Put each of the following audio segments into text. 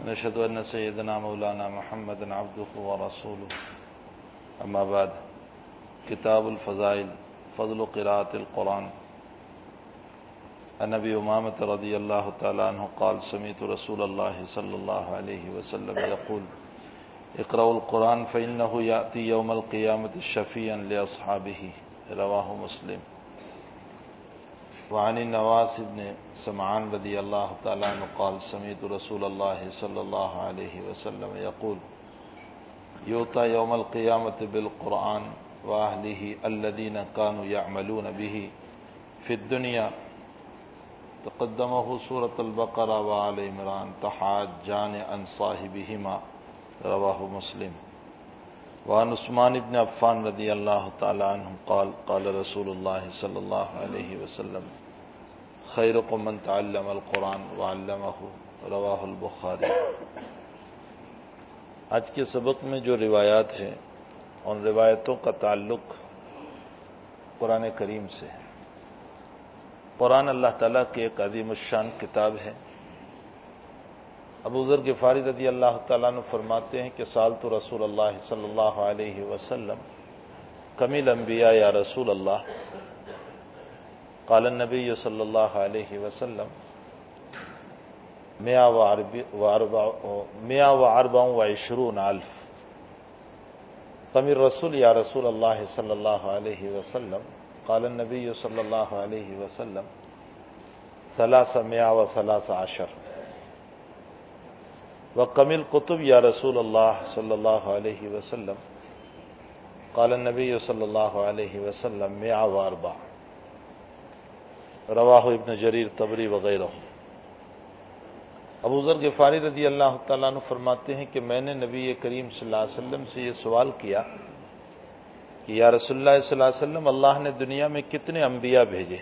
ونشهد أن سيدنا مولانا محمد عبده ورسوله. أما بعد، كتاب الفضائل، فضل قراءة القرآن. النبي أمامة رضي الله تعالى عنه قال سميت رسول الله صلى الله عليه وسلم يقول اقرأوا القرآن فإنه يأتي يوم القيامة شفيا لأصحابه. رواه مسلم. وعن النواس بن سمعان رضي الله تعالى عنه قال سميت رسول الله صلى الله عليه وسلم يقول يؤتى يوم القيامة بالقرآن وأهله الذين كانوا يعملون به في الدنيا تقدمه سورة البقرة وآل عمران، تحاجان عن صاحبهما رواه مسلم۔ وعن عثمان بن عفان رضي الله تعالى عنه قال قال رسول الله صلى الله عليه وسلم خيركم من تعلم القرآن وعلمه رواہ البخاری۔ آج کے سبق میں جو روایات ہیں، ان روایتوں کا تعلق قرآن کریم سے ہے۔ قرآن اللہ تعالیٰ کی ایک عظیم الشان کتاب ہے۔ ابو ذر غفاری رضی اللہ تعالیٰ نے فرماتے ہیں کہ سال تو رسول اللہ صلی اللہ علیہ وسلم، کمیل انبیاء یا رسول اللہ قال النبی صلی اللہ علیہ وسلم میا و اربا و عشرون الف رسول یا رسول اللہ صلی اللہ علیہ وسلم، قال النبی صلی اللہ علیہ وسلم، ثلاث میا و ثلاث عشر. و کمل قطب یا رسول اللہ صلی اللہ علیہ وسلم، قال النبی صلی اللہ علیہ وسلم میا و اربا رواہ ابن جریر تبری وغیرہ۔ ابو ذر غفاری رضی اللہ تعالیٰ عنہ فرماتے ہیں کہ میں نے نبی کریم صلی اللہ علیہ وسلم سے یہ سوال کیا کہ یا رسول اللہ صلی اللہ علیہ وسلم، اللہ نے دنیا میں کتنے انبیاء بھیجے؟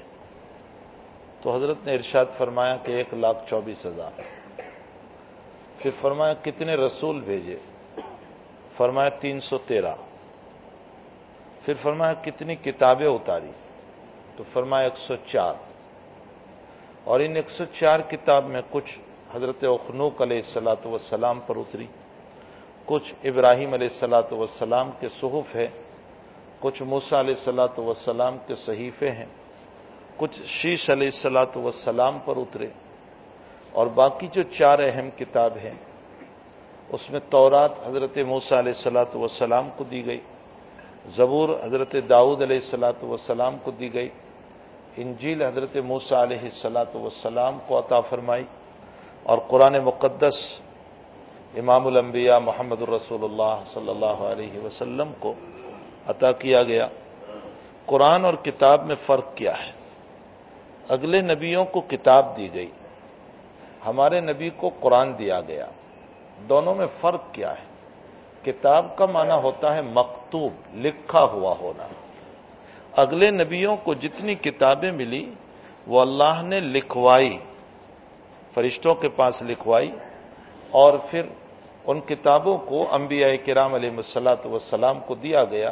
تو حضرت نے ارشاد فرمایا کہ ایک لاکھ چوبیس ہزار۔ پھر فرمایا کتنے رسول بھیجے؟ فرمایا تین سو تیرہ۔ پھر فرمایا کتنی کتابیں اتاری؟ تو فرمایا ایک سو چار۔ اور ان ایک سو چار کتاب میں کچھ حضرت اخنوق علیہ السلاۃ والسلام پر اتری۔ کچھ ابراہیم علیہ السلاۃ والسلام کے صحف ہے کچھ موسا علیہ السلاۃ والسلام کے صحیفے ہیں، کچھ شیش علیہ السلاۃ والسلام پر اترے۔ اور باقی جو چار اہم کتاب ہیں، اس میں تورات حضرت موسا علیہ السلاۃ والسلام کو دی گئی، زبور حضرت داؤد علیہ السلاۃ والسلام کو دی گئی انجیل حضرت موسا علیہ السلاۃ والسلام کو عطا فرمائی اور قرآن مقدس امام الانبیاء محمد الرسول اللہ صلی اللہ علیہ وسلم کو عطا کیا گیا۔ قرآن اور کتاب میں فرق کیا ہے؟ اگلے نبیوں کو کتاب دی گئی، ہمارے نبی کو قرآن دیا گیا۔ دونوں میں فرق کیا ہے؟ کتاب کا معنی ہوتا ہے مکتوب، لکھا ہوا ہونا۔ اگلے نبیوں کو جتنی کتابیں ملی، وہ اللہ نے لکھوائی، فرشتوں کے پاس لکھوائی، اور پھر ان کتابوں کو انبیاء کرام علیہ مسلاۃ وسلام کو دیا گیا۔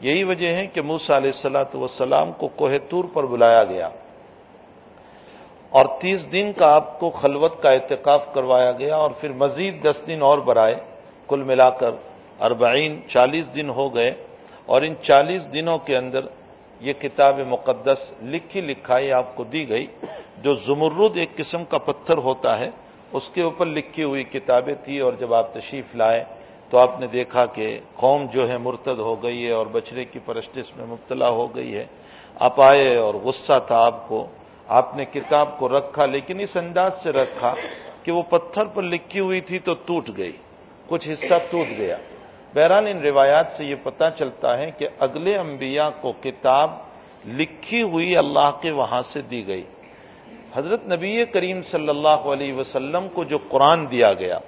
یہی وجہ ہے کہ موسا علیہ السلاۃ وسلام کو کوہ تور پر بلایا گیا۔ اور تیس دن کا آپ کو خلوت کا اعتکاف کروایا گیا، اور پھر مزید دس دن اور برائے، کل ملا کر اربعین چالیس دن ہو گئے۔ اور ان چالیس دنوں کے اندر یہ کتاب مقدس لکھی لکھائی آپ کو دی گئی، جو زمرد ایک قسم کا پتھر ہوتا ہے، اس کے اوپر لکھی ہوئی کتابیں تھی اور جب آپ تشریف لائے تو آپ نے دیکھا کہ قوم جو ہے مرتد ہو گئی ہے اور بچڑے کی پرستش میں مبتلا ہو گئی ہے۔ آپ آئے اور غصہ تھا آپ کو، آپ نے کتاب کو رکھا، لیکن اس انداز سے رکھا کہ وہ پتھر پر لکھی ہوئی تھی تو ٹوٹ گئی، کچھ حصہ ٹوٹ گیا۔ بہرحال ان روایات سے یہ پتا چلتا ہے کہ اگلے انبیاء کو کتاب لکھی ہوئی اللہ کے وہاں سے دی گئی۔ حضرت نبی کریم صلی اللہ علیہ وسلم کو جو قرآن دیا گیا،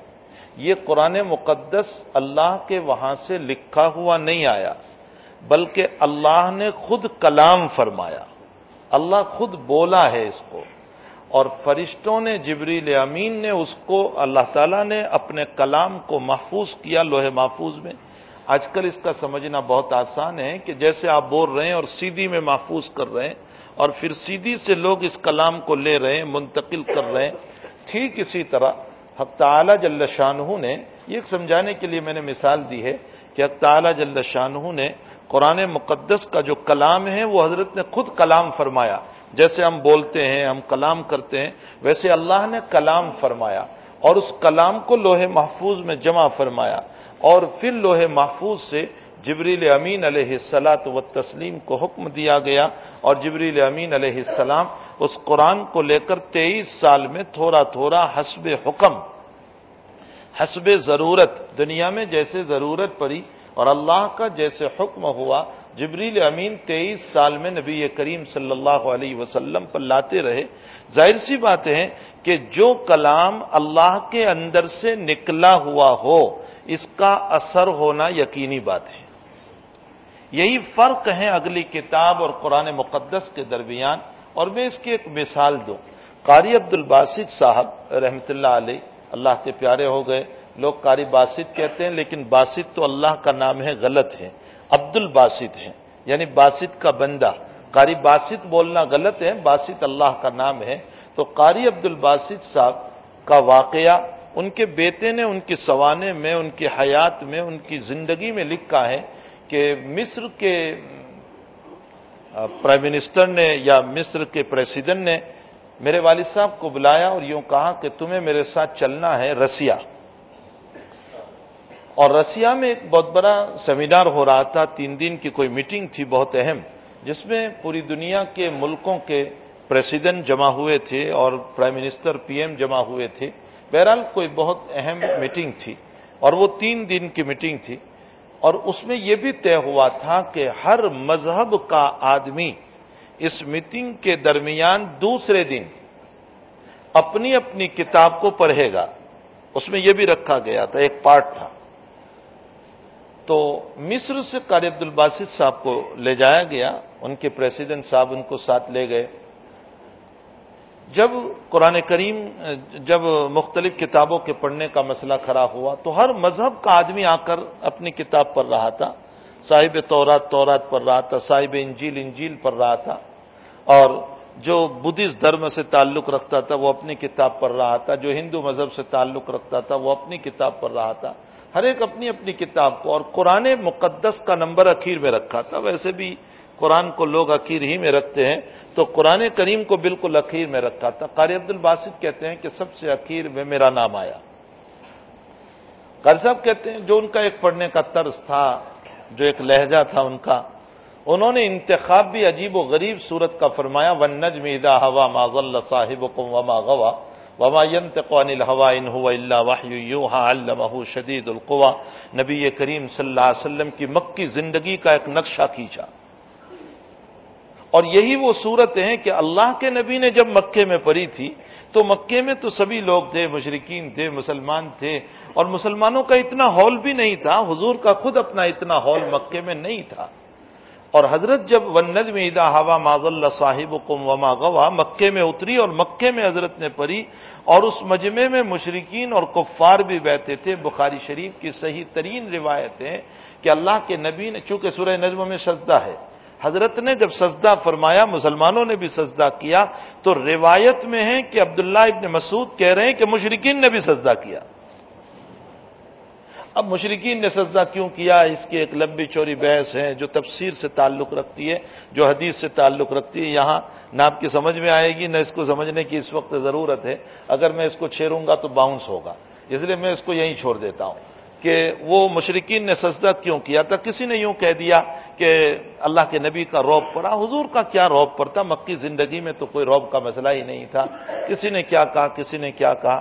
یہ قرآن مقدس اللہ کے وہاں سے لکھا ہوا نہیں آیا، بلکہ اللہ نے خود کلام فرمایا۔ اللہ خود بولا ہے اس کو۔ اور فرشتوں نے جبریل امین نے اس کو اللہ تعالیٰ نے اپنے کلام کو محفوظ کیا لوہے محفوظ میں۔ آج کل اس کا سمجھنا بہت آسان ہے کہ جیسے آپ بول رہے ہیں اور سیدھی میں محفوظ کر رہے ہیں اور پھر سیدھی سے لوگ اس کلام کو لے رہے ہیں، منتقل کر رہے ہیں۔ ٹھیک اسی طرح حق تعالی جل شاہ نے، یہ سمجھانے کے لیے میں نے مثال دی ہے کہ حق تعالی جل شاہ نے قرآن مقدس کا جو کلام ہے، وہ حضرت نے خود کلام فرمایا۔ جیسے ہم بولتے ہیں، ہم کلام کرتے ہیں، ویسے اللہ نے کلام فرمایا اور اس کلام کو لوہے محفوظ میں جمع فرمایا اور پھر لوہے محفوظ سے جبریل امین علیہ السلاط و تسلیم کو حکم دیا گیا اور جبریل امین علیہ السلام اس قرآن کو لے کر تیئیس سال میں تھوڑا تھوڑا حسب حکم، حسب ضرورت، دنیا میں جیسے ضرورت پڑی اور اللہ کا جیسے حکم ہوا جبریل امین تیئیس سال میں نبی کریم صلی اللہ علیہ وسلم پر لاتے رہے۔ ظاہر سی بات ہے کہ جو کلام اللہ کے اندر سے نکلا ہوا ہو، اس کا اثر ہونا یقینی بات ہے۔ یہی فرق ہے اگلی کتاب اور قرآن مقدس کے درمیان۔ اور میں اس کی ایک مثال دوں۔ قاری عبد الباسط صاحب رحمت اللہ علیہ، اللہ کے پیارے ہو گئے۔ لوگ قاری باسط کہتے ہیں، لیکن باسط تو اللہ کا نام ہے، غلط ہے۔ عبد الباسط ہے یعنی باسط کا بندہ۔ قاری باسط بولنا غلط ہے، باسط اللہ کا نام ہے۔ تو قاری عبد الباسط صاحب کا واقعہ ان کے بیٹے نے، ان کی سوانے میں، ان کی حیات میں، ان کی زندگی میں لکھا ہے کہ مصر کے پرائم منسٹر نے یا مصر کے پریسیڈنٹ نے میرے والد صاحب کو بلایا اور یوں کہا کہ تمہیں میرے ساتھ چلنا ہے رسیا اور رسیا میں ایک بہت بڑا سیمینار ہو رہا تھا، تین دن کی کوئی میٹنگ تھی بہت اہم، جس میں پوری دنیا کے ملکوں کے پریسیڈنٹ جمع ہوئے تھے اور پرائم منسٹر پی ایم جمع ہوئے تھے۔ بہرحال کوئی بہت اہم میٹنگ تھی اور وہ تین دن کی میٹنگ تھی۔ اور اس میں یہ بھی طے ہوا تھا کہ ہر مذہب کا آدمی اس میٹنگ کے درمیان دوسرے دن اپنی اپنی کتاب کو پڑھے گا۔ اس میں یہ بھی رکھا گیا تھا، ایک پارٹ تھا۔ تو مصر سے قاری عبد الباسط صاحب کو لے جایا گیا۔ ان کے پریسیڈنٹ صاحب ان کو ساتھ لے گئے۔ جب قرآن کریم، جب مختلف کتابوں کے پڑھنے کا مسئلہ کھڑا ہوا تو ہر مذہب کا آدمی آ کر اپنی کتاب پڑھ رہا تھا۔ صاحب تورات تورات پڑھ رہا تھا۔ صاحب انجیل انجیل پڑھ رہا تھا۔ اور جو بدھسٹ دھرم سے تعلق رکھتا تھا وہ اپنی کتاب پڑھ رہا تھا۔ جو ہندو مذہب سے تعلق رکھتا تھا وہ اپنی کتاب پڑھ رہا تھا۔ ہر ایک اپنی اپنی کتاب کو اور قرآن مقدس کا نمبر اخیر میں رکھا تھا۔ ویسے بھی قرآن کو لوگ اخیر ہی میں رکھتے ہیں، تو قرآن کریم کو بالکل اخیر میں رکھا تھا۔ قاری عبد الباسط کہتے ہیں کہ سب سے اخیر میں میرا نام آیا۔ قاری صاحب کہتے ہیں جو ان کا ایک پڑھنے کا طرز تھا، جو ایک لہجہ تھا ان کا، انہوں نے انتخاب بھی عجیب و غریب صورت کا فرمایا ون نجم ادا ہوا ماغل صاحب وما غوا وما ينتقن الهوى ان هو الا وحي يوحى علمه شدید القوا نبی کریم صلی اللہ علیہ وسلم کی مکی زندگی کا ایک نقشہ کھینچا۔ اور یہی وہ صورت ہے کہ اللہ کے نبی نے جب مکے میں پڑھی تھی، تو مکے میں تو سبھی لوگ تھے مشرقین تھے، مسلمان تھے، اور مسلمانوں کا اتنا ہال بھی نہیں تھا، حضور کا خود اپنا اتنا ہال مکے میں نہیں تھا۔ اور حضرت جب ونج میں ادا ہوا ماض اللہ صاحب کم وما گوا مکے میں اتری اور مکے میں حضرت نے پڑھی اور اس مجمع میں مشرقین اور کفار بھی بیٹھے تھے، بخاری شریف کی صحیح ترین روایت ہے کہ اللہ کے نبی نے، چونکہ سورہ نظم میں سجدہ ہے، حضرت نے جب سجدہ فرمایا، مسلمانوں نے بھی سجدہ کیا، تو روایت میں ہے کہ عبداللہ ابن مسعود کہہ رہے ہیں کہ مشرقین نے بھی سجدہ کیا۔ اب مشرقین نے سجدہ کیوں کیا؟ اس کی ایک لمبی چوری بحث ہے جو تفسیر سے تعلق رکھتی ہے، جو حدیث سے تعلق رکھتی ہے۔ یہاں نہ آپ کی سمجھ میں آئے گی، نہ اس کو سمجھنے کی اس وقت ضرورت ہے۔ اگر میں اس کو چھیروں گا تو باؤنس ہوگا۔ اس لیے میں اس کو یہیں چھوڑ دیتا ہوں کہ وہ مشرقین نے سجدہ کیوں کیا تھا؟ کسی نے یوں کہہ دیا کہ اللہ کے نبی کا روب پڑا۔ حضور کا کیا روب پڑتا؟ مکی زندگی میں تو کوئی روب کا مسئلہ ہی نہیں تھا۔ کسی نے کیا کہا؟ کسی نے کیا کہا؟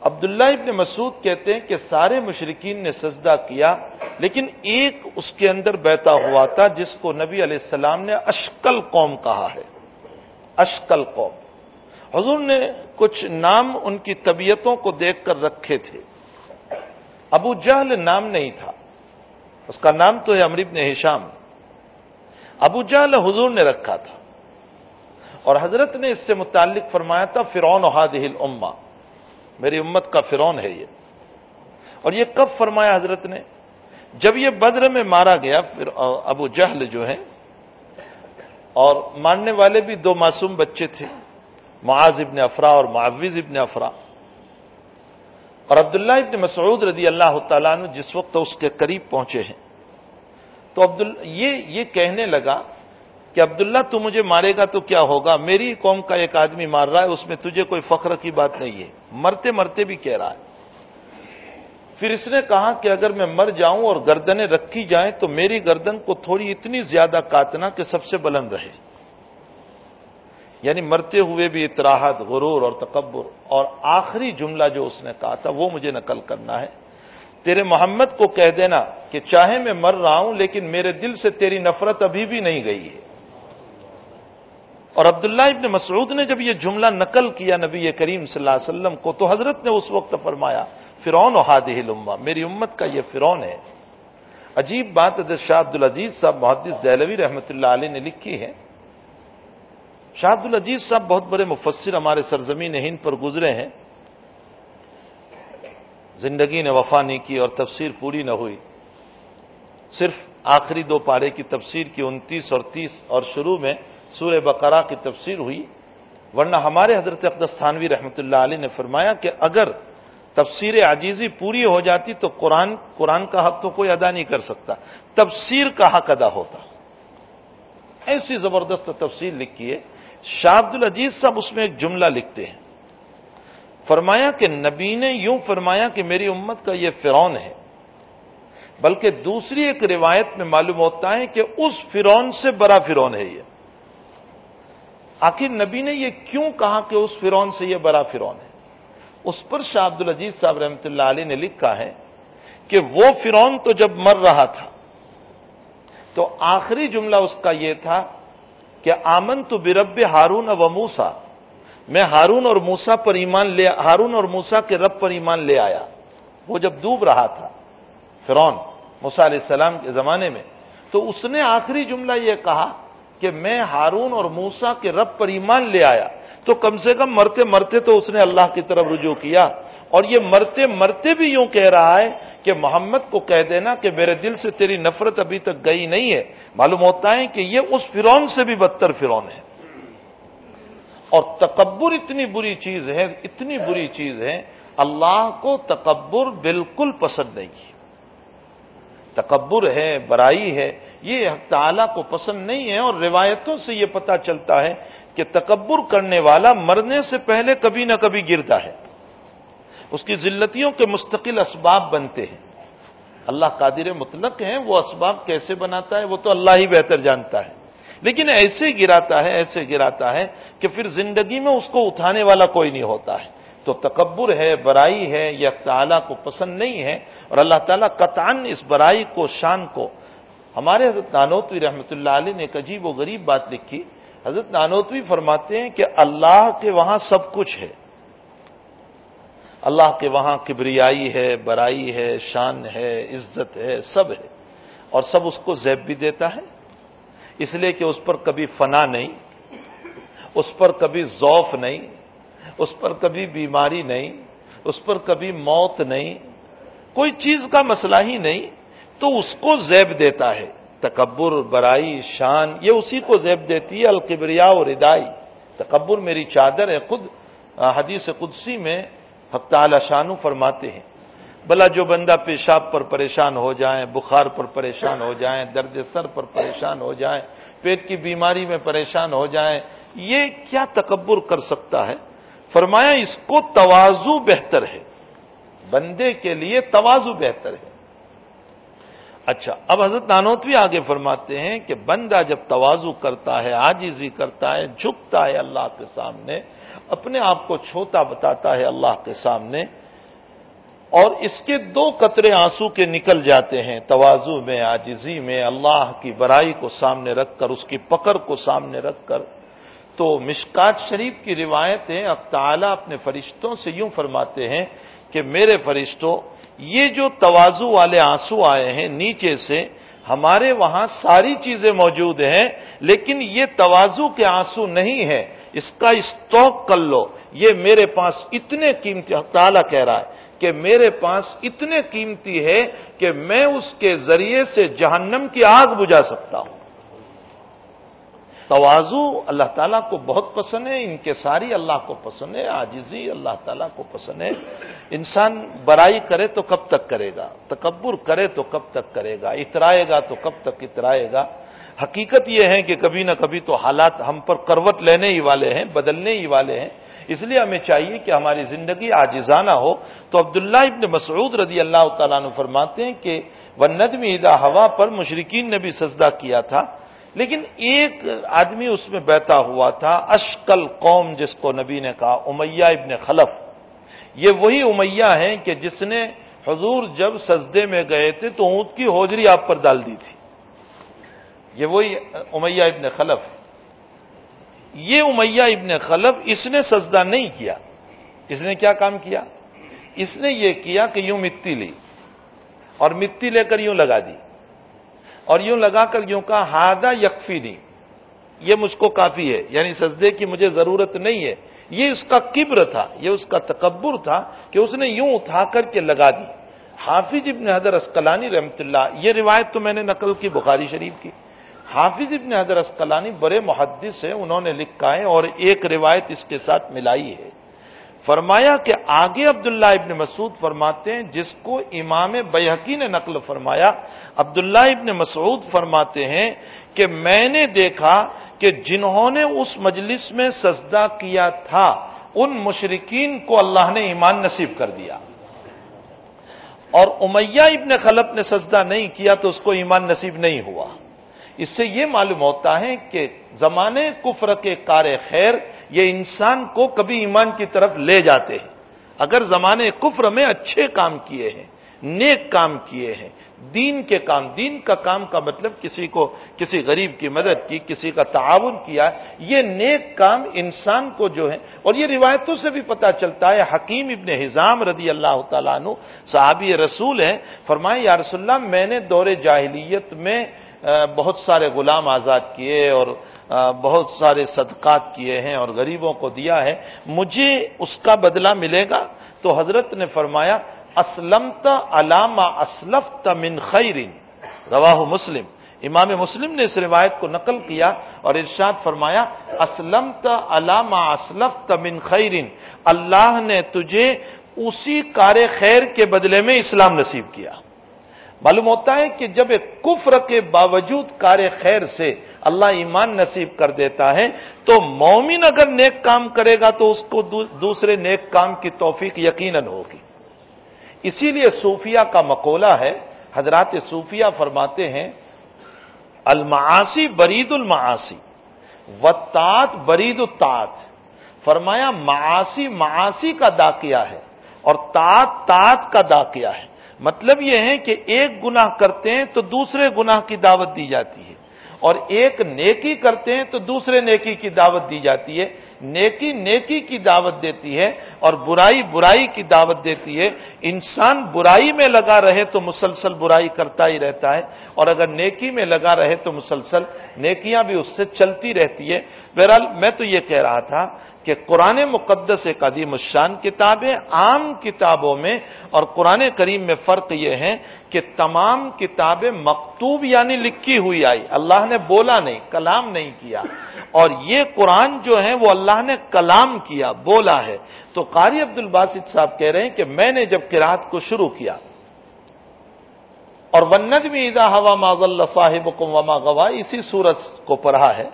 عبداللہ ابن مسعود کہتے ہیں کہ سارے مشرقین نے سجدہ کیا، لیکن ایک اس کے اندر بیتا ہوا تھا جس کو نبی علیہ السلام نے اشکل قوم کہا ہے۔ اشکل قوم۔ حضور نے کچھ نام ان کی طبیعتوں کو دیکھ کر رکھے تھے۔ ابو جہل نام نہیں تھا۔ اس کا نام تو ہے امریب نے ہشام۔ ابو جہل حضور نے رکھا تھا۔ اور حضرت نے اس سے متعلق فرمایا تھا، فرعون ہل اما میری امت کا فرعون ہے یہ۔ اور یہ کب فرمایا حضرت نے؟ جب یہ بدر میں مارا گیا، پھر ابو جہل جو ہے اور ماننے والے بھی دو معصوم بچے تھے، معاذ ابن افرا اور معوز ابن افرا۔ اور عبداللہ ابن مسعود رضی اللہ تعالیٰ نے جس وقت اس کے قریب پہنچے ہیں۔ تو عبد یہ یہ کہنے لگا کہ عبداللہ تو مجھے مارے گا تو کیا ہوگا؟ میری قوم کا ایک آدمی مار رہا ہے، اس میں تجھے کوئی فخر کی بات نہیں ہے۔ مرتے مرتے بھی کہہ رہا ہے۔ پھر اس نے کہا کہ اگر میں مر جاؤں اور گردنیں رکھی جائیں تو میری گردن کو تھوڑی اتنی زیادہ کاتنا کہ سب سے بلند رہے۔ یعنی مرتے ہوئے بھی اطراحت، غرور اور تکبر۔ اور آخری جملہ جو اس نے کہا تھا، وہ مجھے نقل کرنا ہے۔ تیرے محمد کو کہہ دینا کہ چاہے میں مر رہا ہوں، لیکن میرے دل سے تیری نفرت ابھی بھی نہیں گئی ہے۔ اور عبداللہ ابن مسعود نے جب یہ جملہ نقل کیا نبی کریم صلی اللہ علیہ وسلم کو، تو حضرت نے اس وقت فرمایا فرون و ہادی لما میری امت کا یہ فرون ہے. عجیب بات حضرت شاہ عبد العزیز صاحب محدث دہلوی رحمۃ اللہ علیہ نے لکھی ہے۔ شاہ عبد العزیز صاحب بہت بڑے مفسر ہمارے سرزمین ہند پر گزرے ہیں۔ زندگی نے وفا نہیں کی اور تفسیر پوری نہ ہوئی۔ صرف آخری دو پارے کی تفسیر کی، انتیس اور تیس، اور شروع میں سورہ بقرہ کی تفسیر ہوئی، ورنہ ہمارے حضرت اقدس تھانوی رحمۃ اللہ علیہ نے فرمایا کہ اگر تفسیر عجیزی پوری ہو جاتی تو قرآن قرآن کا حق تو کوئی ادا نہیں کر سکتا، تفسیر کا حق ادا ہوتا۔ ایسی زبردست تفسیر لکھی ہے۔ شاہ عبد العزیز صاحب اس میں ایک جملہ لکھتے ہیں۔ فرمایا کہ نبی نے یوں فرمایا کہ میری امت کا یہ فرون ہے، بلکہ دوسری ایک روایت میں معلوم ہوتا ہے کہ اس فرون سے بڑا فرون ہے یہ۔ آخر نبی نے یہ کیوں کہا کہ اس فرون سے یہ بڑا فرون ہے؟ اس پر شاہ عبد العزیز صاحب رحمۃ اللہ علیہ نے لکھا ہے کہ وہ فرون تو جب مر رہا تھا، تو آخری جملہ اس کا یہ تھا کہ آمن تو برب ہارون و موسا میں ہارون اور موسا پر ایمان لے، ہارون اور موسا کے رب پر ایمان لے آیا۔ وہ جب ڈوب رہا تھا فرون موسا علیہ السلام کے زمانے میں، تو اس نے آخری جملہ یہ کہا کہ میں ہارون اور موسا کے رب پر ایمان لے آیا تو کم سے کم مرتے مرتے تو اس نے اللہ کی طرف رجوع کیا اور یہ مرتے مرتے بھی یوں کہہ رہا ہے کہ محمد کو کہہ دینا کہ میرے دل سے تیری نفرت ابھی تک گئی نہیں ہے۔ معلوم ہوتا ہے کہ یہ اس فرون سے بھی بدتر فرون ہے۔ اور تکبر اتنی بری چیز ہے، اتنی بری چیز ہے، اللہ کو تکبر بالکل پسند نہیں۔ تکبر ہے، برائی ہے، یہ تعالیٰ کو پسند نہیں ہے اور روایتوں سے یہ پتا چلتا ہے کہ تکبر کرنے والا مرنے سے پہلے کبھی نہ کبھی گرتا ہے۔ اس کی ذلتیوں کے مستقل اسباب بنتے ہیں۔ اللہ قادر مطلق ہیں، وہ اسباب کیسے بناتا ہے، وہ تو اللہ ہی بہتر جانتا ہے۔ لیکن ایسے گراتا ہے، ایسے گراتا ہے کہ پھر زندگی میں اس کو اٹھانے والا کوئی نہیں ہوتا ہے۔ تو تکبر ہے، برائی ہے یا تعالیٰ کو پسند نہیں ہے اور اللہ تعالیٰ قطعا اس برائی کو، شان کو ہمارے حضرت نانوتوی رحمۃ اللہ علیہ نے ایک عجیب و غریب بات لکھی۔ حضرت نانوتوی فرماتے ہیں کہ اللہ کے وہاں سب کچھ ہے۔ اللہ کے وہاں کبریائی ہے، برائی ہے، شان ہے، عزت ہے، سب ہے۔ اور سب اس کو زیب بھی دیتا ہے۔ اس لیے کہ اس پر کبھی فنا نہیں، اس پر کبھی ذوف نہیں۔ اس پر کبھی بیماری نہیں، اس پر کبھی موت نہیں، کوئی چیز کا مسئلہ ہی نہیں، تو اس کو زیب دیتا ہے۔ تکبر، برائی، شان، یہ اسی کو زیب دیتی ہے القبریا اور ردائی۔ تکبر میری چادر ہے، خود، حدیث قدسی میں حق تعالی شانو فرماتے ہیں۔ بلا جو بندہ پیشاب پر پریشان ہو جائیں بخار پر پریشان ہو جائیں درد سر پر پریشان ہو جائیں پیٹ کی بیماری میں پریشان ہو جائیں یہ کیا تکبر کر سکتا ہے؟ فرمایا اس کو توازو بہتر ہے۔ بندے کے لیے توازو بہتر ہے۔ اچھا اب حضرت نانوتوی آگے فرماتے ہیں کہ بندہ جب توازو کرتا ہے آجیزی کرتا ہے، جھکتا ہے اللہ کے سامنے، اپنے آپ کو چھوٹا بتاتا ہے اللہ کے سامنے، اور اس کے دو قطرے آنسو کے نکل جاتے ہیں، توازو میں آجزی میں، اللہ کی برائی کو سامنے رکھ کر، اس کی پکڑ کو سامنے رکھ کر تو مشکات شریف کی روایت ہے اب تعالیٰ اپنے فرشتوں سے یوں فرماتے ہیں کہ میرے فرشتوں، یہ جو توازو والے آنسو آئے ہیں نیچے سے، ہمارے وہاں ساری چیزیں موجود ہیں، لیکن یہ توازو کے آنسو نہیں ہے اس کا اسٹاک کر لو۔ یہ میرے پاس اتنے قیمتی، تعالیٰ کہہ رہا ہے کہ میرے پاس اتنے قیمتی ہے کہ میں اس کے ذریعے سے جہنم کی آگ بجھا سکتا ہوں۔ توازو اللہ تعالیٰ کو بہت پسند ہے، ان کے ساری اللہ کو پسند ہے آجزی اللہ تعالیٰ کو پسند ہے۔ انسان برائی کرے تو کب تک کرے گا؟ تکبر کرے تو کب تک کرے گا؟ اترائے گا تو کب تک اترائے گا؟ حقیقت یہ ہے کہ کبھی نہ کبھی تو حالات ہم پر کروٹ لینے ہی والے ہیں، بدلنے ہی والے ہیں۔ اس لیے ہمیں چاہیے کہ ہماری زندگی آجزانہ ہو۔ تو عبداللہ ابن مسعود رضی اللہ تعالیٰ نے فرماتے ہیں کہ وہ ندم ادا ہوا پر مشرقین نے بھی سجدہ کیا تھا۔ لیکن ایک آدمی اس میں بیٹھا ہوا تھا، اشکل قوم جس کو نبی نے کہا، امیہ ابن خلف۔ یہ وہی امیہ ہیں کہ جس نے حضور جب سجدے میں گئے تھے تو اونٹ کی ہوجری آپ پر ڈال دی تھی۔ یہ وہی امیہ ابن خلف۔ یہ امیہ ابن خلف اس نے سجدہ نہیں کیا۔ اس نے کیا کام کیا؟ اس نے یہ کیا کہ یوں مٹی لی اور مٹی لے کر یوں لگا دی۔ اور یوں لگا کر یوں کہا ہادہ یکفی نہیں یہ مجھ کو کافی ہے یعنی سجدے کی مجھے ضرورت نہیں ہے۔ یہ اس کا کبر تھا، یہ اس کا تکبر تھا کہ اس نے یوں اٹھا کر کے لگا دی۔ حافظ ابن حضر اسکلانی رحمت اللہ، یہ روایت تو میں نے نقل کی، بخاری شریف کی۔ حافظ ابن حضر اسکلانی بڑے محدث ہیں، انہوں نے لکھا ہے اور ایک روایت اس کے ساتھ ملائی ہے۔ فرمایا کہ آگے عبداللہ ابن مسعود فرماتے ہیں، جس کو امام بیحقی نے نقل فرمایا، عبداللہ ابن مسعود فرماتے ہیں کہ میں نے دیکھا کہ جنہوں نے اس مجلس میں سجدہ کیا تھا، ان مشرقین کو اللہ نے ایمان نصیب کر دیا۔ اور امیہ ابن خلب نے سجدہ نہیں کیا تو اس کو ایمان نصیب نہیں ہوا۔ اس سے یہ معلوم ہوتا ہے کہ زمانے کفر کے کار خیر یہ انسان کو کبھی ایمان کی طرف لے جاتے ہیں۔ اگر زمانے کفر میں اچھے کام کیے ہیں، نیک کام کیے ہیں، دین کے کام، دین کا کام کا مطلب کسی کو، کسی غریب کی مدد کی، کسی کا تعاون کیا، یہ نیک کام انسان کو جو ہے، اور یہ روایتوں سے بھی پتا چلتا ہے۔ حکیم ابن حزام رضی اللہ تعالیٰ عنہ صحابی رسول ہیں، فرمائے، یا رسول اللہ، میں نے دور جاہلیت میں بہت سارے غلام آزاد کیے اور بہت سارے صدقات کیے ہیں اور غریبوں کو دیا ہے۔ مجھے اس کا بدلہ ملے گا؟ تو حضرت نے فرمایا، اسلمت علامہ اسلفت من خیرن رواہ مسلم۔ امام مسلم نے اس روایت کو نقل کیا اور ارشاد فرمایا، اسلمت علامہ اسلفت من خیرن اللہ نے تجھے اسی کار خیر کے بدلے میں اسلام نصیب کیا۔ معلوم ہوتا ہے کہ جب ایک کفر کے باوجود کار خیر سے اللہ ایمان نصیب کر دیتا ہے، تو مومن اگر نیک کام کرے گا تو اس کو دوسرے نیک کام کی توفیق یقیناً ہوگی۔ اسی لیے صوفیہ کا مقولہ ہے، حضرات صوفیہ فرماتے ہیں المعاسی برید المعاسی و تات برید الطاط فرمایا معاسی معاسی کا داقیہ ہے اور تات تات کا داقیہ ہے۔ مطلب یہ ہے کہ ایک گناہ کرتے ہیں تو دوسرے گناہ کی دعوت دی جاتی ہے اور ایک نیکی کرتے ہیں تو دوسرے نیکی کی دعوت دی جاتی ہے نیکی نیکی کی دعوت دیتی ہے اور برائی برائی کی دعوت دیتی ہے انسان برائی میں لگا رہے تو مسلسل برائی کرتا ہی رہتا ہے اور اگر نیکی میں لگا رہے تو مسلسل نیکیاں بھی اس سے چلتی رہتی ہے بہرحال میں تو یہ کہہ رہا تھا کہ قرآن مقدس ایک عدیم الشان کتاب ہے، عام کتابوں میں اور قرآن کریم میں فرق یہ ہے کہ تمام کتابیں مکتوب یعنی لکھی ہوئی آئی۔ اللہ نے بولا نہیں، کلام نہیں کیا۔ اور یہ قرآن جو ہے وہ اللہ نے کلام کیا، بولا ہے۔ تو قاری عبد الباسط صاحب کہہ رہے ہیں کہ میں نے جب کراط کو شروع کیا، اور ونت بھی ادا ہوا ماض اللہ صاحب وما گوا اسی صورت کو پڑھا ہے۔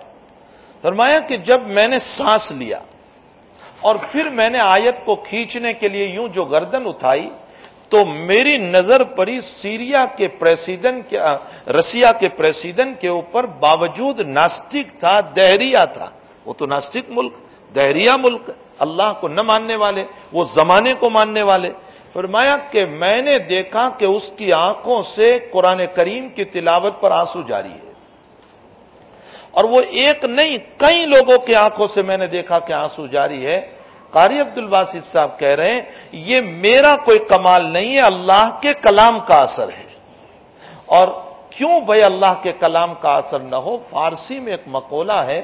فرمایا کہ جب میں نے سانس لیا اور پھر میں نے آیت کو کھینچنے کے لیے یوں جو گردن اٹھائی تو میری نظر پڑی سیریا کے پریسیڈنٹ رسیا کے پریسیڈنٹ کے اوپر باوجود ناسٹک تھا، دہریا تھا۔ وہ تو ناسٹک ملک، دہریا ملک، اللہ کو نہ ماننے والے، وہ زمانے کو ماننے والے۔ فرمایا کہ میں نے دیکھا کہ اس کی آنکھوں سے قرآن کریم کی تلاوت پر آنسو جاری ہے۔ اور وہ ایک نہیں، کئی لوگوں کی آنکھوں سے میں نے دیکھا کہ آنسو جاری ہے۔ قاری عبد الواسد صاحب کہہ رہے ہیں، یہ میرا کوئی کمال نہیں ہے، اللہ کے کلام کا اثر ہے۔ اور کیوں بھائی اللہ کے کلام کا اثر نہ ہو؟ فارسی میں ایک مقولہ ہے،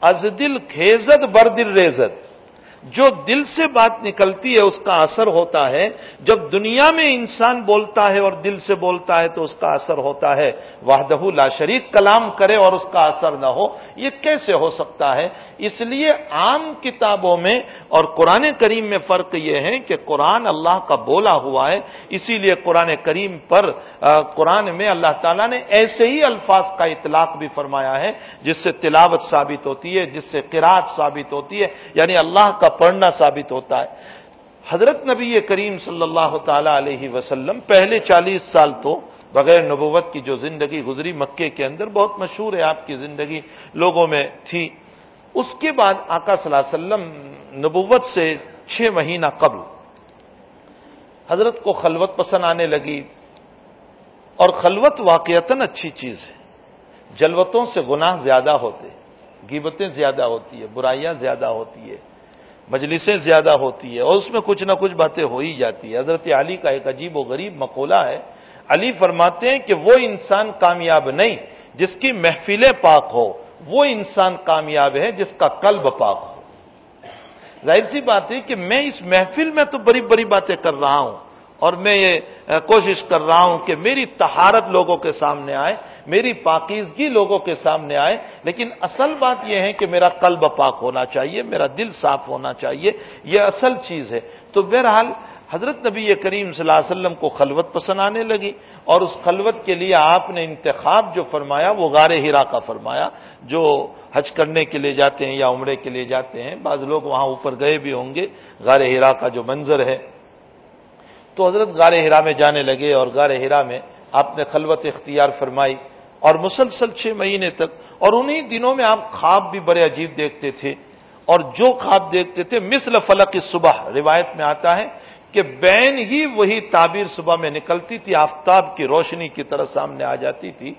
ازدل کھیزت بردل ریزت۔ جو دل سے بات نکلتی ہے، اس کا اثر ہوتا ہے۔ جب دنیا میں انسان بولتا ہے اور دل سے بولتا ہے، تو اس کا اثر ہوتا ہے۔ وحدہ لا شریک، کلام کرے اور اس کا اثر نہ ہو۔ یہ کیسے ہو سکتا ہے؟ اس لیے عام کتابوں میں اور قرآن کریم میں فرق یہ ہے کہ قرآن اللہ کا بولا ہوا ہے۔ اسی لیے قرآن کریم پر قرآن میں اللہ تعالیٰ نے ایسے ہی الفاظ کا اطلاق بھی فرمایا ہے، جس سے تلاوت ثابت ہوتی ہے، جس سے قرآت ثابت ہوتی ہے۔ یعنی اللہ کا پڑھنا ثابت ہوتا ہے۔ حضرت نبی کریم صلی اللہ تعالی علیہ وسلم پہلے چالیس سال تو بغیر نبوت کی جو زندگی گزری، مکے کے اندر بہت مشہور ہے آپ کی زندگی، لوگوں میں تھی۔ اس کے بعد آقا صلی اللہ علیہ وسلم نبوت سے چھ مہینہ قبل حضرت کو خلوت پسند آنے لگی۔ اور خلوت واقعتاً اچھی چیز ہے۔ جلوتوں سے گناہ زیادہ ہوتے گیبتیں زیادہ ہوتی ہے، برائیاں زیادہ ہوتی ہے۔ مجلسیں زیادہ ہوتی ہے اور اس میں کچھ نہ کچھ باتیں ہو ہی جاتی ہے حضرت علی کا ایک عجیب و غریب مقولہ ہے۔ علی فرماتے ہیں کہ وہ انسان کامیاب نہیں جس کی محفلیں پاک ہو، وہ انسان کامیاب ہے جس کا قلب پاک ہو۔ ظاہر سی بات ہے کہ میں اس محفل میں تو بڑی بڑی باتیں کر رہا ہوں۔ اور میں یہ کوشش کر رہا ہوں کہ میری تہارت لوگوں کے سامنے آئے، میری پاکیزگی لوگوں کے سامنے آئے، لیکن اصل بات یہ ہے کہ میرا قلب پاک ہونا چاہیے، میرا دل صاف ہونا چاہیے، یہ اصل چیز ہے۔ تو بہرحال حضرت نبی کریم صلی اللہ علیہ وسلم کو خلوت پسند آنے لگی اور اس خلوت کے لیے آپ نے انتخاب جو فرمایا، وہ غار ہیرا کا فرمایا، جو حج کرنے کے لیے جاتے ہیں یا عمرے کے لیے جاتے ہیں۔ بعض لوگ وہاں اوپر گئے بھی ہوں گے، غار ہیرا کا جو منظر ہے۔ تو حضرت غار ہیرا میں جانے لگے اور غار ہیرا میں آپ نے خلوت اختیار فرمائی اور مسلسل چھ مہینے تک اور انہی دنوں میں آپ خواب بھی بڑے عجیب دیکھتے تھے اور جو خواب دیکھتے تھے مثل فلق صبح روایت میں آتا ہے کہ بین ہی وہی تعبیر صبح میں نکلتی تھی، آفتاب کی روشنی کی طرح سامنے آ جاتی تھی۔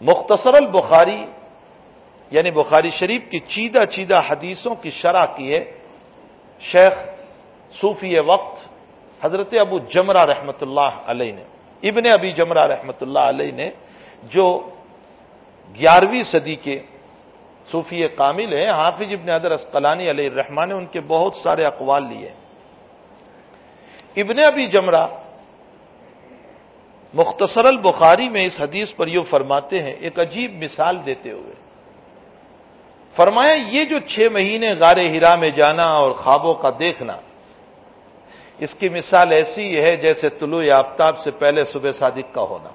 مختصر البخاری یعنی بخاری شریف کی چیدہ چیدہ حدیثوں کی شرح کی ہے۔ شیخ صوفی وقت حضرت ابو جمرہ رحمت اللہ علیہ نے، ابن ابی جمرہ رحمت اللہ علیہ نے جو گیارہویں صدی کے صوفی کامل ہیں، حافظ ابن ادر اسقلانی علیہ الرحمان نے ان کے بہت سارے اقوال لیے۔ ابن ابی جمرہ مختصر البخاری میں اس حدیث پر یہ فرماتے ہیں، ایک عجیب مثال دیتے ہوئے۔ فرمایا، یہ جو چھ مہینے غار ہرا میں جانا اور خوابوں کا دیکھنا اس کی مثال ایسی ہے جیسے طلوع آفتاب سے پہلے صبح صادق کا ہونا۔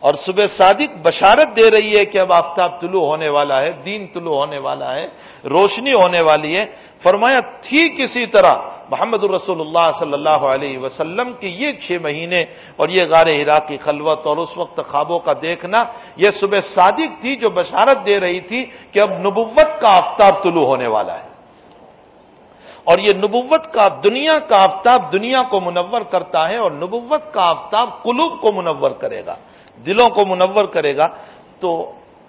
اور صبح صادق بشارت دے رہی ہے کہ اب آفتاب طلوع ہونے والا ہے، دین طلوع ہونے والا ہے، روشنی ہونے والی ہے۔ فرمایا تھی کسی طرح محمد الرسول اللہ صلی اللہ علیہ وسلم کی یہ چھ مہینے اور یہ غار ہرا کی خلوت اور اس وقت خوابوں کا دیکھنا، یہ صبح صادق تھی جو بشارت دے رہی تھی کہ اب نبوت کا آفتاب طلوع ہونے والا ہے۔ اور یہ نبوت کا دنیا کا آفتاب دنیا کو منور کرتا ہے اور نبوت کا آفتاب قلوب کو منور کرے گا، دلوں کو منور کرے گا۔ تو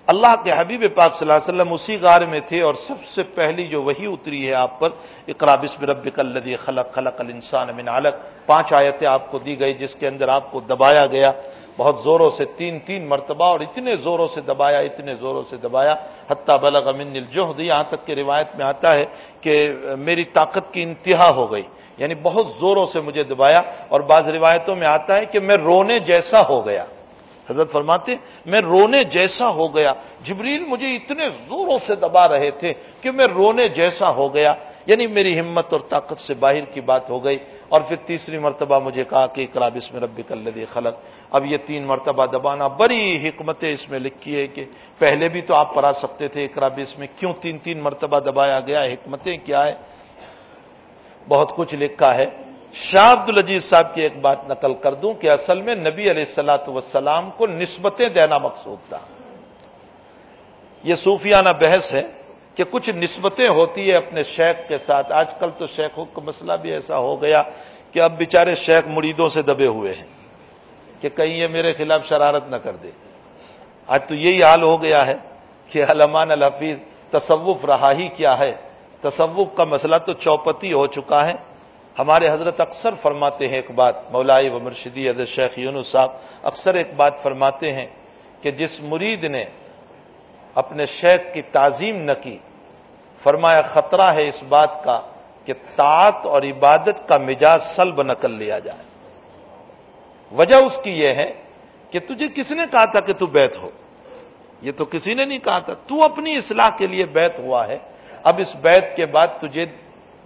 اللہ کے حبیب پاک صلی اللہ علیہ وسلم اسی غار میں تھے اور سب سے پہلی جو وہی اتری ہے آپ پر، اقرا بسم رب کلدی خلق خلق الانسان من علق۔ پانچ آیتیں آپ کو دی گئی جس کے اندر آپ کو دبایا گیا۔ بہت زوروں سے تین تین مرتبہ اور اتنے زوروں سے دبایا، اتنے زوروں سے دبایا۔ حتیٰ بلغ من الجہد، یہاں تک کہ روایت میں آتا ہے کہ میری طاقت کی انتہا ہو گئی۔ یعنی بہت زوروں سے مجھے دبایا اور بعض روایتوں میں آتا ہے کہ میں رونے جیسا ہو گیا۔ حضرت فرماتے میں رونے جیسا ہو گیا۔ جبریل مجھے اتنے زوروں سے دبا رہے تھے کہ میں رونے جیسا ہو گیا۔ یعنی میری ہمت اور طاقت سے باہر کی بات ہو گئی۔ اور پھر تیسری مرتبہ مجھے کہا کہ اقرا بسم ربی کلدی خلق۔ اب یہ تین مرتبہ دبانا۔ بڑی حکمتیں اس میں لکھی ہے کہ پہلے بھی تو آپ پڑھا سکتے تھے اقرا بس میں کیوں تین تین مرتبہ دبایا گیا، حکمتیں کیا ہے بہت کچھ لکھا ہے۔ شاہ عبد العزیز صاحب کی ایک بات نقل کر دوں کہ اصل میں نبی علیہ السلاۃ وسلام کو نسبتیں دینا مقصود تھا۔ یہ صوفیانہ بحث ہے۔ کہ کچھ نسبتیں ہوتی ہے اپنے شیخ کے ساتھ۔ آج کل تو شیخوں کا مسئلہ بھی ایسا ہو گیا کہ اب بیچارے شیخ مریدوں سے دبے ہوئے ہیں کہ کہیں یہ میرے خلاف شرارت نہ کر دے۔ آج تو یہی حال ہو گیا ہے کہ علمان الحفیظ تصوف رہا ہی کیا ہے۔ تصوف کا مسئلہ تو چوپتی ہو چکا ہے۔ ہمارے حضرت اکثر فرماتے ہیں ایک بات، مولائی و مرشدی حضرت شیخ یونس صاحب اکثر ایک بات فرماتے ہیں کہ جس مرید نے اپنے شیخ کی تعظیم نہ کی۔ فرمایا، خطرہ ہے اس بات کا کہ طاعت اور عبادت کا مزاج سلب نقل لیا جائے۔ وجہ اس کی یہ ہے کہ تجھے کس نے کہا تھا کہ تو بیت ہو؟ یہ تو کسی نے نہیں کہا تھا۔ تو اپنی اصلاح کے لیے بیت ہوا ہے۔ اب اس بیت کے بعد تجھے